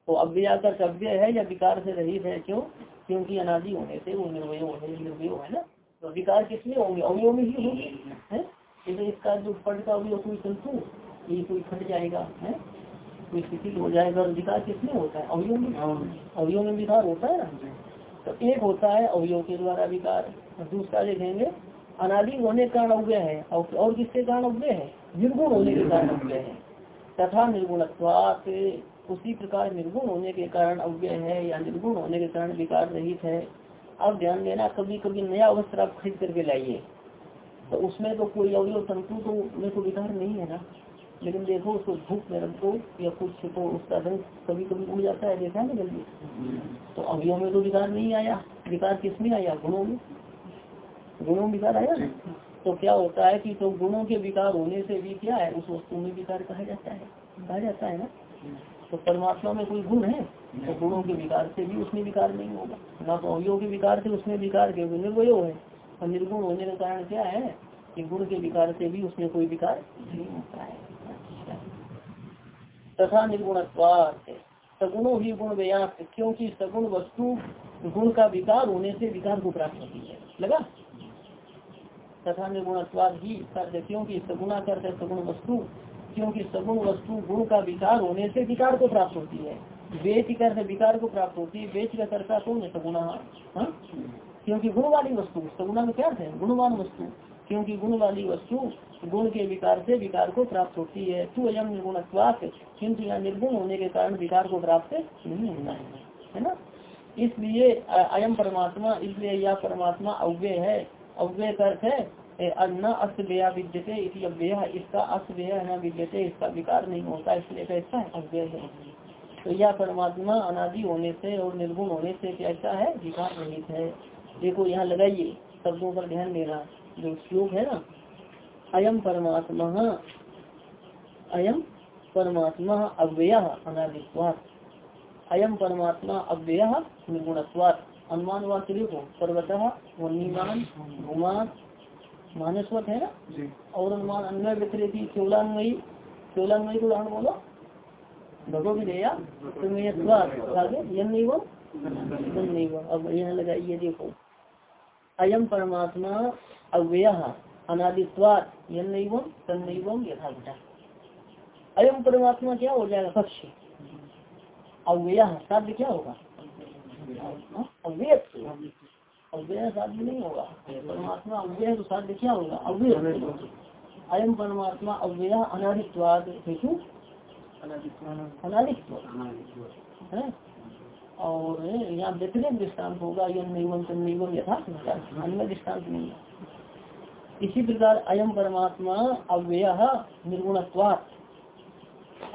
तो अव्यया का सभ्य है या विकार से रहित है क्यों? क्योंकि अनादि होने से वो निर्वय निर्वय है ना? तो विकार किसमें होंगे? अवयव में ही होंगे है? जैसे इसका जो फट का अवयव कोई तंतु ये कोई फट जाएगा है? कोई स्थिति हो जाएगा और विकार किसमें होता है? अवयव में। अवयव में। विकार होता है ना? तो एक होता है अवयव के द्वारा विकार दूसरा देखेंगे अनादि होने के कारण अव्यय है, और किसके कारण अव्यय है? निर्गुण होने के कारण अव्यय है। तथा निर्गुणत्वात उसी प्रकार निर्गुण होने के कारण अव्यय है, या निर्गुण होने के कारण विकार रहित है। अब ध्यान देना कभी कभी नया वस्त्र आप खरीद करके लाइए। तो उसमें तो कोई अवयव तंतु तो में तो विकार नहीं है ना। लेकिन देखो, उसको धूप में रखो, या कुछ तो उसका रंग कभी कभी उड़ जाता है, देखा ना जल्दी? तो अवयव में तो विकार नहीं आया। विकार किसमें आया? गुणों में। गुणों विकार आया ना? तो क्या होता है कि तो गुणों के विकार होने से भी क्या है? उस वस्तु में विकार कहा जाता है। कहा जाता है ना? तो परमात्मा में कोई गुण है तो गुणों के विकार से भी उसमें विकार नहीं होगा। ना तो अवयोग के विकार से उसमें विकार के निर्वय है। और निर्गुण होने का कारण क्या है? कि गुण के विकार से भी उसमें कोई विकार नहीं होता है। तथा निर्गुण सगुणों ही गुण व्यास क्योंकि सगुण वस्तु गुण का विकार होने से विकार को प्राप्त होती है। लगा? तथा निर्गुणत्वाद ही कर क्योंकि सगुणा कर सगुण वस्तु, क्योंकि सगुण वस्तु गुण का विकार होने से विकार को प्राप्त होती है। वेच कर विकार को प्राप्त होती है वेच का करता कौन है सगुणा हाँ? क्योंकि गुण वाली वस्तु, सगुणा में क्या है? गुणवान वस्तु। क्योंकि गुण वाली वस्तु गुण के विकार से विकार को प्राप्त होती है। तू अयम निर्गुण किंतु यहाँ निर्गुण होने के कारण विकार को प्राप्त नहीं होना है है ना? इसलिए अयम परमात्मा, इसलिए यह परमात्मा अव्यय है। अव्यय का अर्थ है। न अस्त व्यया विद्यते अव्यय। इसका अस्त व्यय न विद्यते, इसका विकार नहीं होता, इसलिए कैसा है। अव्यय है। तो यह परमात्मा अनादि होने से और निर्गुण होने से कैसा है? विकार रहित है। देखो, यहाँ लगाइए शब्दों पर ध्यान देना। जो श्लोक है ना अयम परमात्मा अयम परमात्मा अव्यय अनादित्वात। अयम परमात्मा अव्यय निर्गुणत्वात। अनुमान वाक्य देखो पर्वत वन्यमान भूमान मानसवत है ना? और अनुमान अन्य व्यतिरेकी चौलान्वयी चौलान्वयी को उदाहरण बोलो? भगो विधेया आगे यम नहीं वो अब यहाँ लगाइए देखो। अयम परमात्मा अव्यय अनादित्वात यन नहीं तन नहीं यथा घटा अयम परमात्मा क्या हो जाएगा? पक्ष। अव्यय साध्य क्या होगा? अव्यय अव्यय साध्य नहीं होगा। परमात्मा अव्यय तो क्या होगा? अव्यय अयम परमात्मा अव्यय अनादित्वाद हेतु अनादित्व और यहाँ व्यतिरिक दृष्टांत होगा यम निगम तम निगम यथा अन्य दृष्टांत नहीं है। इसी प्रकार अयम परमात्मा अव्यय निर्गुणत्वात्।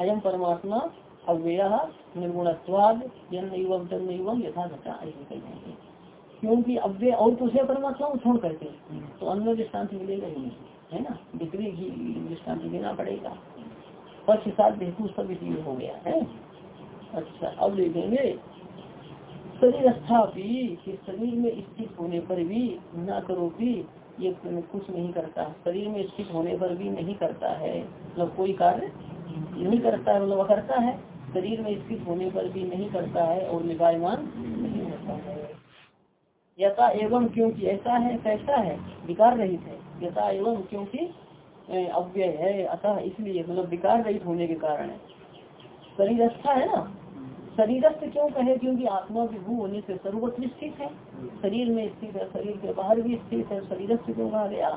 अयम परमात्मा अव्यय निर्गुणत्वाद एवं तन एवं यथा घटा ऐसे कहेंगे क्योंकि अव्यय और दूसरे परमात्मा को छोड़ करके। तो अन्य दृष्टांत मिलेगा ही नहीं, है ना? बिक्री ही दृष्टांत देना पड़ेगा। पक्ष साथ हेतु सब इसलिए हो गया, है? अच्छा अब देखेंगे। शरीर स्थापी शरीर में स्थित होने पर भी न करो भी ये कुछ नहीं करता। शरीर में स्थित होने पर भी नहीं करता है। मतलब कोई कार्य नहीं करता है मतलब करता है। शरीर में स्थित होने पर भी नहीं करता है और निगायमान नहीं होता है। यथा एवं क्योंकि ऐसा है कैसा है, विकार रहित है। यथा एवं क्योंकि अव्यय है, अतः इसलिए मतलब विकार रहित होने के कारण है। शरीरस्था है ना? शरीरस्थ क्यों कहे? क्योंकि आत्मा विभू होने से सर्वत्र स्थित है। शरीर में स्थित है, शरीर के बाहर भी स्थित है, शरीरस्थ क्यों कहा गया?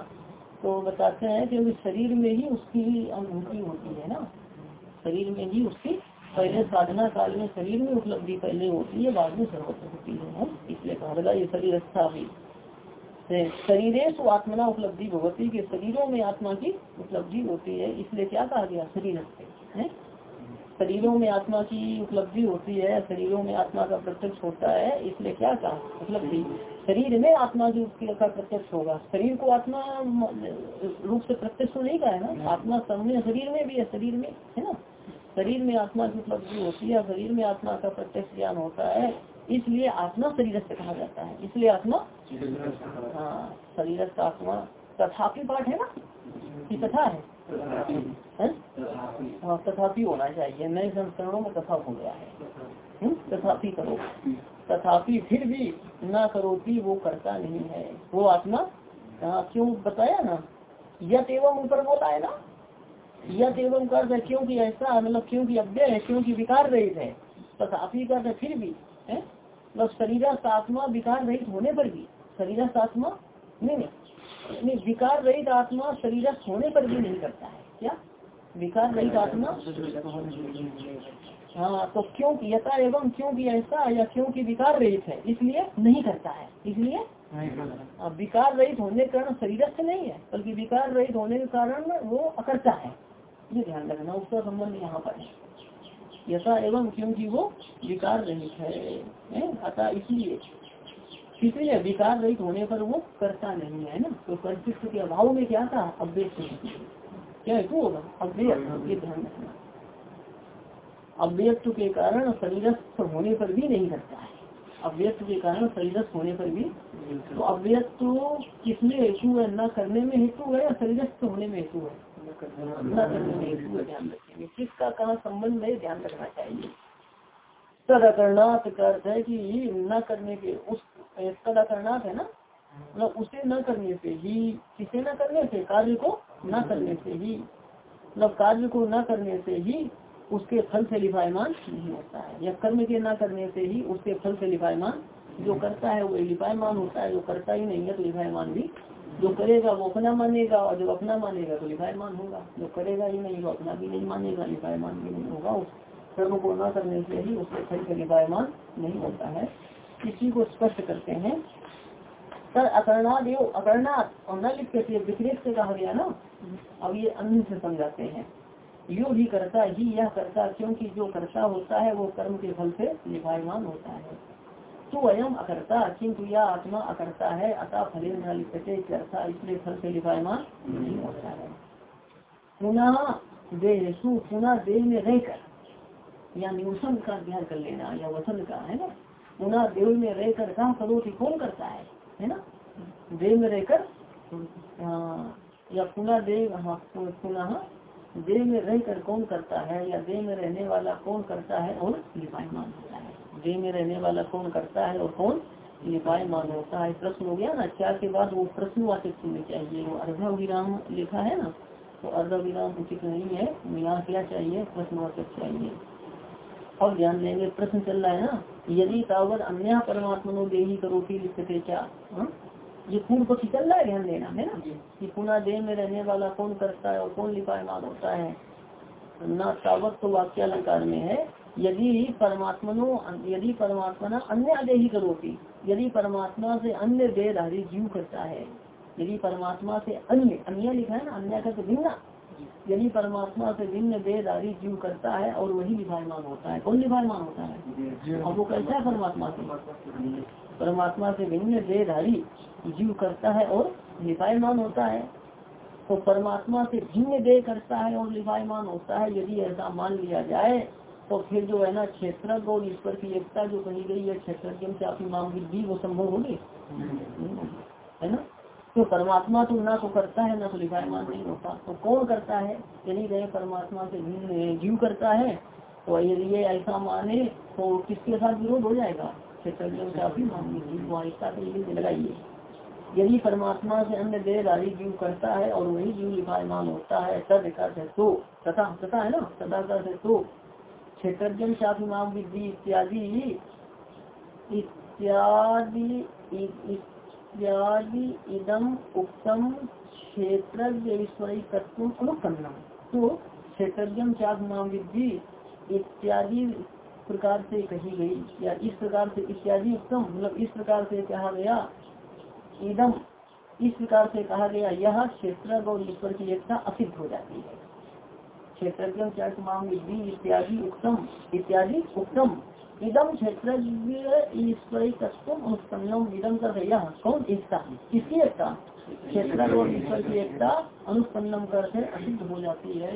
तो बताते हैं क्योंकि शरीर में ही उसकी अनुभूति होती है ना? शरीर में ही उसकी पहले साधना काल में शरीर में उपलब्धि पहले होती है बाद में सर्वत्र होती है इसलिए कहा गया ये शरीर अच्छा भी शरीर आत्मना उपलब्धि भगवती के शरीरों में आत्मा की उपलब्धि होती है इसलिए क्या कहा गया? शरीर है? शरीरों में आत्मा की उपलब्धि होती है शरीरों में आत्मा का प्रत्यक्ष होता है इसलिए क्या कहा? उपलब्धि शरीर में आत्मा की का प्रत्यक्ष होगा। शरीर को आत्मा रूप से प्रत्यक्ष तो नहीं कहा है ना? आत्मा सामने शरीर में भी है शरीर में है ना? शरीर में आत्मा की उपलब्धि होती है, शरीर में आत्मा का प्रत्यक्ष ज्ञान होता है, इसलिए आत्मा शरीर से कहा जाता है। इसलिए आत्मा हाँ शरीर आत्मा तथापि पाठ है ना? कि कथा है? हाँ? तथापि होना चाहिए। नए संस्करणों में कथा हो गया है। हम्म? तथापि करो। तथापि फिर भी ना करोती वो करता नहीं है। वो आत्मा हाँ क्यों बताया ना? यत एवं ऊपर बोला है ना? यत एवं कर है क्योंकि ऐसा मतलब क्योंकि अव्यय है क्योंकि विकार रहित है। तथापि कर फिर भी है? मतलब शरीर आत्मा विकार रहित होने पर भी शरीर आत्मा नहीं नहीं नहीं विकार रहित आत्मा शरीर होने पर भी नहीं करता है क्या? विकार रहित आत्मा हाँ तो क्योंकि यथा एवं क्योंकि ऐसा या क्योंकि विकार रहित है इसलिए नहीं करता है इसलिए विकार रहित होने के कारण शरीर से नहीं है बल्कि विकार रहित होने के कारण वो अकर्ता है। ये ध्यान रखना, उसका संबंध यहाँ पर है। यथा एवं क्योंकि वो विकार रहित है अतः इसलिए इसलिए विकार रहित होने पर वो करता नहीं है ना? तो कर्तृत्व के अभाव में क्या था? अव्यक्त क्या। हेतु होगा अव्यक्त ये ध्यान रखना। अव्यक्त के कारण शरीरस्थ होने पर भी नहीं करता है। अव्यक्त के कारण शरीरस्थ होने पर भी तो अव्यक्त किसमें हेतु है? न करने में हेतु है या शरीरस्थ होने में हेतु है? करने किसका कहा संबंध है ध्यान रखना चाहिए तद का अर्थ है कि न करने के उस तद है ना मतलब उसे न करने से ही किसे न करने से कार्य को न करने से ही मतलब कार्य को न करने से ही उसके फल से लिपायमान नहीं होता है। या कर्म के न करने से ही उसके फल से लिपायमान जो करता है वो लिपायमान होता है, जो करता ही नहीं है तो लिपायमान भी जो करेगा वो अपना मानेगा और जो अपना मानेगा तो लिपायमान होगा। जो करेगा ही नहीं, वो अपना भी नहीं मानेगा लिपायमान भी नहीं होगा। कर्म को न करने से ही उसके फल से लिपायमान नहीं होता है। इसी को स्पष्ट करते हैं। सर अकरणाद अकरणात, और न लिख के विपरीत से कहा गया ना? अब ये अन्य से समझाते हैं। यो भी करता, ही यह करता, क्योंकि जो करता होता है, वो कर्म के फल से लिपायमान होता है। तो अयम अकर्ता, किंतु यह आत्मा अकर्ता है, अतः फले न लिखते इसलिए फल से लिपायमान नहीं होता है। पुनः देह पुनः देह में रहकर या निवसन का ध्यान कर लेना, या वसन का, है ना? पुनः देव में रहकर कहा करो कि कौन करता है है ना? देव में रहकर या पुनः देव हाँ पुनः देह में रहकर कौन करता है, या देह में रहने वाला कौन करता है, और लिपायमान होता है। देह में रहने वाला कौन करता है और कौन लिपायमान होता है? प्रश्न हो गया ना चार के बाद वो प्रश्न वाचित सुनने चाहिए? वो अर्धा विराम लिखा है ना तो अर्धा विराम उचित नहीं है। यहाँ क्या चाहिए? प्रश्न वाचक चाहिए। अब ध्यान देंगे प्रश्न चल रहा है ना यदि तावत अन्य परमात्मा देही करोटी लिखते क्या? हाँ? ये पूर्ण पक्ष चल रहा है ध्यान देना है ना? कि पुनः देह में रहने वाला कौन करता है और कौन लिपायमान होता है? न तावत तो वाक्य अलंकार में है यदि परमात्मनो यदि परमात्मा अन्य देही करोटी यदि परमात्मा से अन्य देहधारी जीव करता है, यदि परमात्मा से अन्य अन्य लिखा है ना, अन्य का तो भिन्न। यदि परमात्मा से भिन्न देहधारी जीव करता है और वही लिभायमान होता है, कौन लिभायमान होता है? और वो कैसा है परमात्मा से। परमात्मा से भिन्न देहधारी जीव करता है और लिपायमान होता है। तो परमात्मा से भिन्न देह करता है और लिपायमान होता है, यदि ऐसा मान लिया जाए तो फिर जो है ना क्षेत्र और ईश्वर की एकता जो कही गई है, क्षेत्र से मांग भी वो संभव होगी? है ना? तो परमात्मा तो ना तो करता है, ना तो लिपायमान नहीं होता तो कौन करता है? यदि गए, परमात्मा से भिन्न जीव करता है। तो यदि ये ऐसा माने तो किसके साथ विरोध हो जाएगा? क्षेत्र काफ़ी मांगी जीव लगाइए। यदि परमात्मा से अन्य देहधारी जीव करता है और वही जीव लिपायमान होता है, तद है तो तथा तथा है ना? तथा कर तो क्षेत्रजन शापिमाम विधि इत्यादि इत्यादि इत्यादि इदम उत्तम क्षेत्र तत्व अनुपन्नम। तो क्षेत्रजन विधि इत्यादि प्रकार से कही गई, या इस प्रकार से इत्यादि उत्तम मतलब इस प्रकार से कहा गया इदम इस प्रकार से कहा गया, यह क्षेत्र और ईश्वर की एकता असिद्ध हो जाती है। क्षेत्र इत्यादि उत्तम इत्यादि उत्तम। इदम क्षेत्र ईश्वरी तत्व अनुष्पन्नम इदम कर यह कौन एकता किसकी एकता? क्षेत्र और ईश्वर की एकता अनुष्पन्नम करते असिद्ध हो जाती है।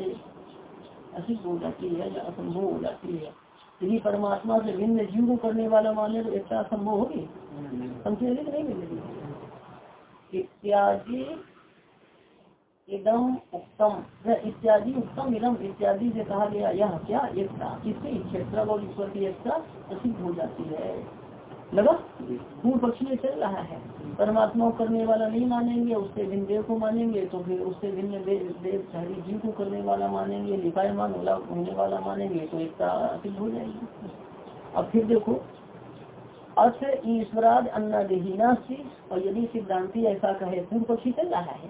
असिद्ध हो जाती है या असंभव हो जाती है। यदि परमात्मा से भिन्न जीव को करने वाला माने तो एकता असंभव होगी। समझेगी नहीं? मिलेगी इत्यादि इदम उत्तम इत्यादि उत्तम इदम इत्यादि से कहा गया, यह क्या? एकता। किसकी क्षेत्र और ईश्वर की एकता प्रसिद्ध हो जाती है। लगा पूर्व पक्ष में चल रहा है। परमात्मा को करने वाला नहीं मानेंगे, उससे भिन्न देव को मानेंगे तो फिर उससे भिन्न देव शहरी जीव को करने वाला मानेंगे लिपायमान होने वाला मानेंगे तो एकता हो जाएगी। अब फिर देखो अर्थ ईश्वराद अन्नादेहीना और यदि सिद्धांति ऐसा कहे पूर्व पक्षी चल रहा है।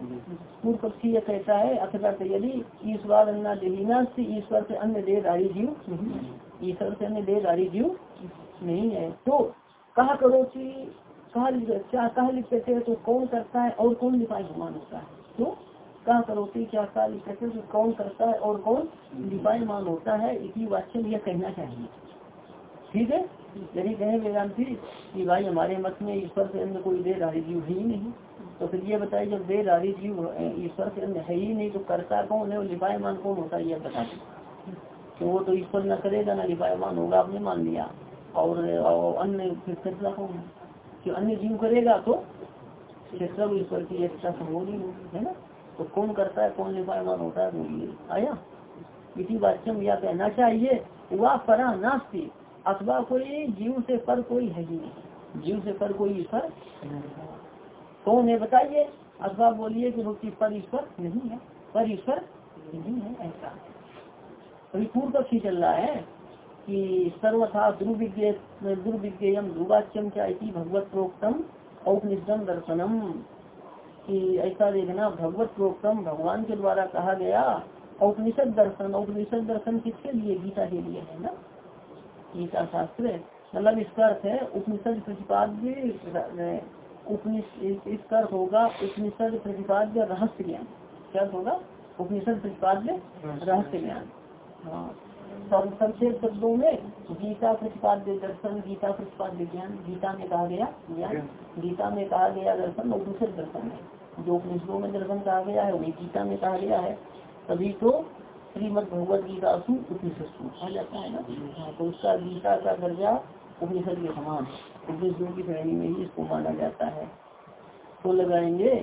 पूर्व पक्षी यह कहता है अर्थात यदि ईश्वर अन्नादेहीना ईश्वर से अन्य देहधारी जीव ईश्वर से अन्य देहधारी जीव नहीं है तो कहा करो कि कहा क्या कहा लिखते थे तो कौन करता है और कौन लिपाई मान होता है? तो कहा करो करोती क्या कहा लिखते थे तो कौन करता है और कौन लिपाई मान होता है इसी वाच्य यह कहना चाहिए। ठीक है? यदि कहे वेदांति कि भाई हमारे मत में ईश्वर से अन्य कोई देर आदि जीव है ही नहीं। तो फिर ये बताइए, जब देर आदि जीव ईश्वर से अन्य है ही नहीं तो करता कौन है? और मान कौन होता है यह बता दें तो वो तो ईश्वर न करेगा, ना मान होगा, आपने मान लिया। और अन्य फैसला कौन है? कि अन्य जीव करेगा तो सब ईश्वर की एकता संभव नहीं होगी है ना? तो कौन करता है, कौन निपायमान होता है आया। इसी वाच्यम यह कहना चाहिए वह परा नास्ती। अथवा कोई जीव से पर कोई है ही नहीं। जीव से पर कोई ईश्वर कौन है। बताइए, अथवा बोलिए कि भक्ति पर ईश्वर नहीं है। पर ईश्वर नहीं है, ऐसा। अभी पूर्व पक्षी चल रहा है कि सर्वथा दुर्विज्ञ दुर्विज्ञेयम दुर्वाच्यम क्या भगवत प्रोक्तम औपनिषदम दर्शनम। कि ऐसा देखना, भगवत प्रोक्तम भगवान के द्वारा कहा गया, औपनिषद दर्शन औपनिषद दर्शन किसके लिए? गीता के लिए, है ना? गीता शास्त्र मतलब इसका अर्थ है, उपनिषद प्रतिपाद्य उपनिषद इसका अर्थ होगा, उपनिषद प्रतिपाद्य रहस्य ज्ञान। क्या होगा? उपनिषद प्रतिपाद्य रहस्य ज्ञान। हाँ। संक्षेप शब्दों में, गीता प्रतिपाद्य दर्शन, गीता प्रतिपाद्य ज्ञान, गीता में कहा गया ज्ञान। गीता में कहा गया दर्शन, और दूसरे दर्शन है जो उपनिषदों में दर्शन कहा गया है वही गीता में कहा गया है, तभी तो श्रीमद भगवत गीता उपनिषद आ जाता है ना? हाँ, तो उसका गीता का दर्जा उपनिषद के समान उपनिषदों की श्रेणी में ही इसको माना जाता है। तो लगाएँगे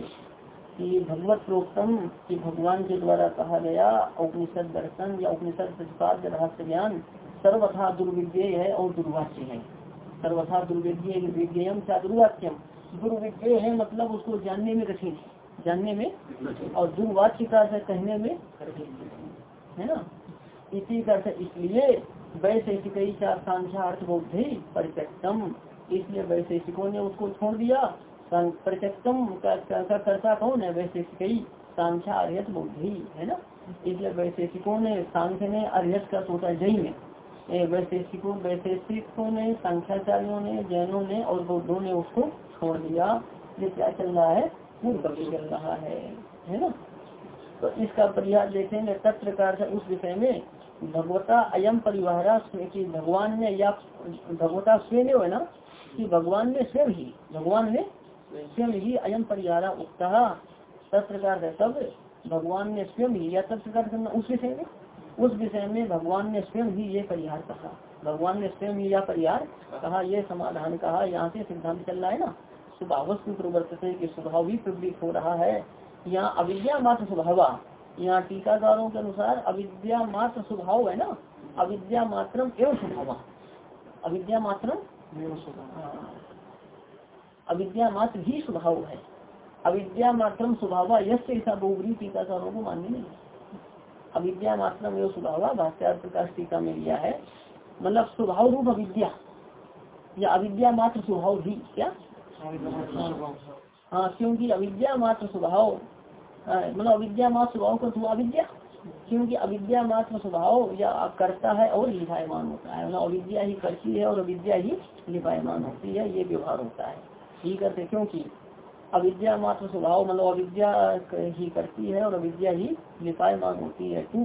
कि भगवत प्रोक्तम कि भगवान के द्वारा कहा गया उपनिषद दर्शन या उपनिषद प्रतिपाद्य रहस्य ज्ञान सर्वथा दुर्विज्ञ है और दुर्वाच्य है। सर्वथा दुर्विज्ञ विज्ञम क्या दुर्वाच्यम दुर्विज्ञ है मतलब उसको जानने में कठिन जानने में और दुर्वाच्य का कहने में है ना? इसी इसलिए वैशेषिक सांख्यार्थ बुद्धि परिचक्तम इसलिए वैशेषिकों ने उसको छोड़ दिया। प्रत्यक्षम का कर्ता कौन है? वैशेषिक सांख्या अर्यत बुद्धि है ना? इसलिए वैशेषिकों ने सांख्य ने अर्यत का सोचा जय में। वैशेषिकों वैशेषिकों ने संख्याचार्यों ने, जैनों ने और बौद्धों ने उसको छोड़ दिया। ये क्या चल रहा है? पूर्व चल रहा है है ना? तो इसका परिहार देखेंगे तत्व का उस विषय में, भगवता अयम परिवार की भगवान ने या भगवता स्वयं है ना, कि भगवान ने स्वयं ही, भगवान ने स्वयं ही अयम परिहारा उगता है तब भगवान ने स्वयं ही, या तत्प्रकार करना उस विषय में? उस विषय में भगवान ने स्वयं ही ये परिहार कहा। भगवान ने स्वयं ही यह परिहार कहा यह समाधान कहा, यहाँ से सिद्धांत चल रहा है ना स्वभाव प्रवर्तते, के स्वभाव ही प्रवृत्त हो रहा है। यहाँ अविद्या मात्र स्वभाव। यहाँ टीकाकारों के अनुसार अविद्या मात्र स्वभाव है ना? अविद्या मात्र एवं स्वभाव। अविद्या मात्र अविद्या मात्र ही स्वभाव है। अविद्या मात्रम स्वभाव यश ऐसा बहुबरी टीकाकारों को मानने नहीं। अविद्या मात्रम एवं स्वभाव भाष्यार प्रकाश टीका में लिया है। मतलब स्वभाव रूप अविद्या। या अविद्या मात्र स्वभाव भी क्या? हाँ क्योंकि अविद्या मात्र स्वभाव मतलब अविद्या मात्र स्वभाव का हुआ अविद्या? क्योंकि अविद्या मात्र स्वभाव या करता है और लिपायमान होता है। मतलब अविद्या ही करती है और अविद्या ही लिपायमान होती है, ये व्यवहार होता है। ही करते क्योंकि अविद्या मात्र स्वभाव मतलब अविद्या ही करती है और अविद्या ही लिपायमान होती है। टू,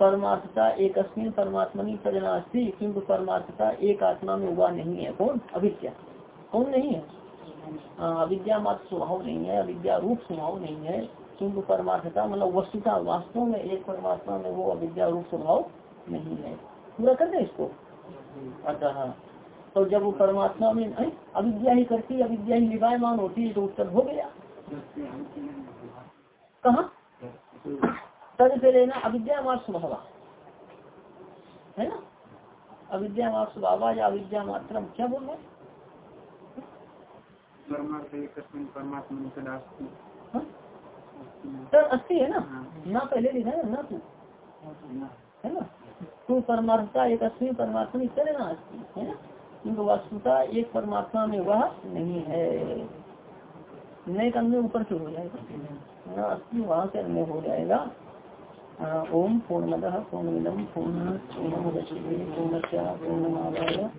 परमार्थता एक परमात्मनी प्रजनास्ती किंतु परमार्थता एक आत्मा में हुआ नहीं है। कौन? अविद्या। कौन नहीं है, अविद्या मात्र स्वभाव नहीं है, अविद्या रूप स्वभाव नहीं है। किंतु परमार्थता मतलब वस्तुता वास्तव में एक परमात्मा में वो अविद्या रूप स्वभाव नहीं है। पूरा कर दे इसको। अतः तो जब वो परमात्मा में अविद्या ही करती है अविद्या ही निभायमान होती है तो उत्तर हो गया। कहा? तद से लेना अविद्या स्वभाव। है ना? अविद्या स्वभाव या अविद्या मात्र क्या बोल रहे सर अस्सी है ना? ना पहले लिखा है, ना तू। है ना? तू परमात्मा एक अस्सी परमात्मा चले ना अस्सी, है ना? किंतु वास्तुता एक परमात्मा में वह नहीं है। नए अन्य ऊपर से हो जाएगा। ना अस्सी, वहाँ से अन्य हो जाएगा। ओम पूर्णमद पूर्णमिदम पूर्ण पूर्णमुदच्यते पूर्णस्य पूर्णमादाय।